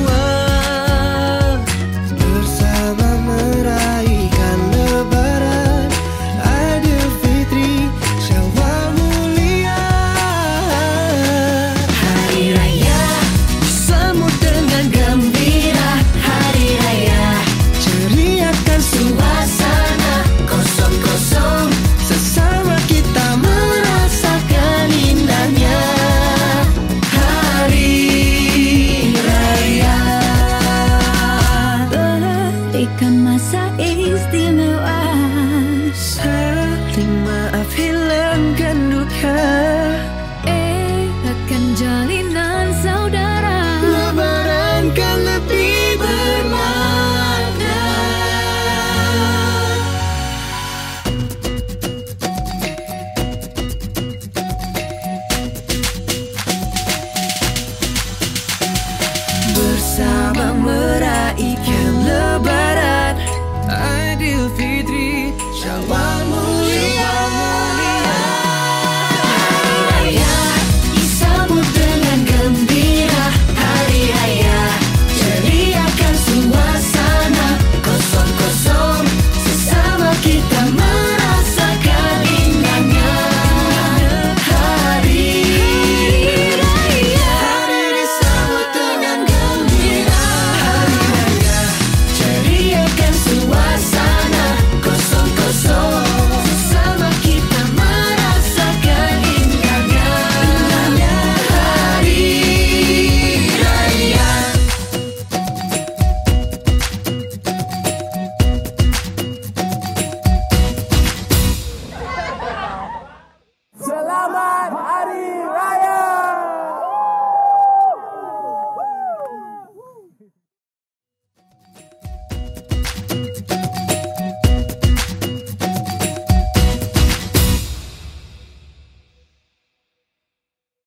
world semua bersama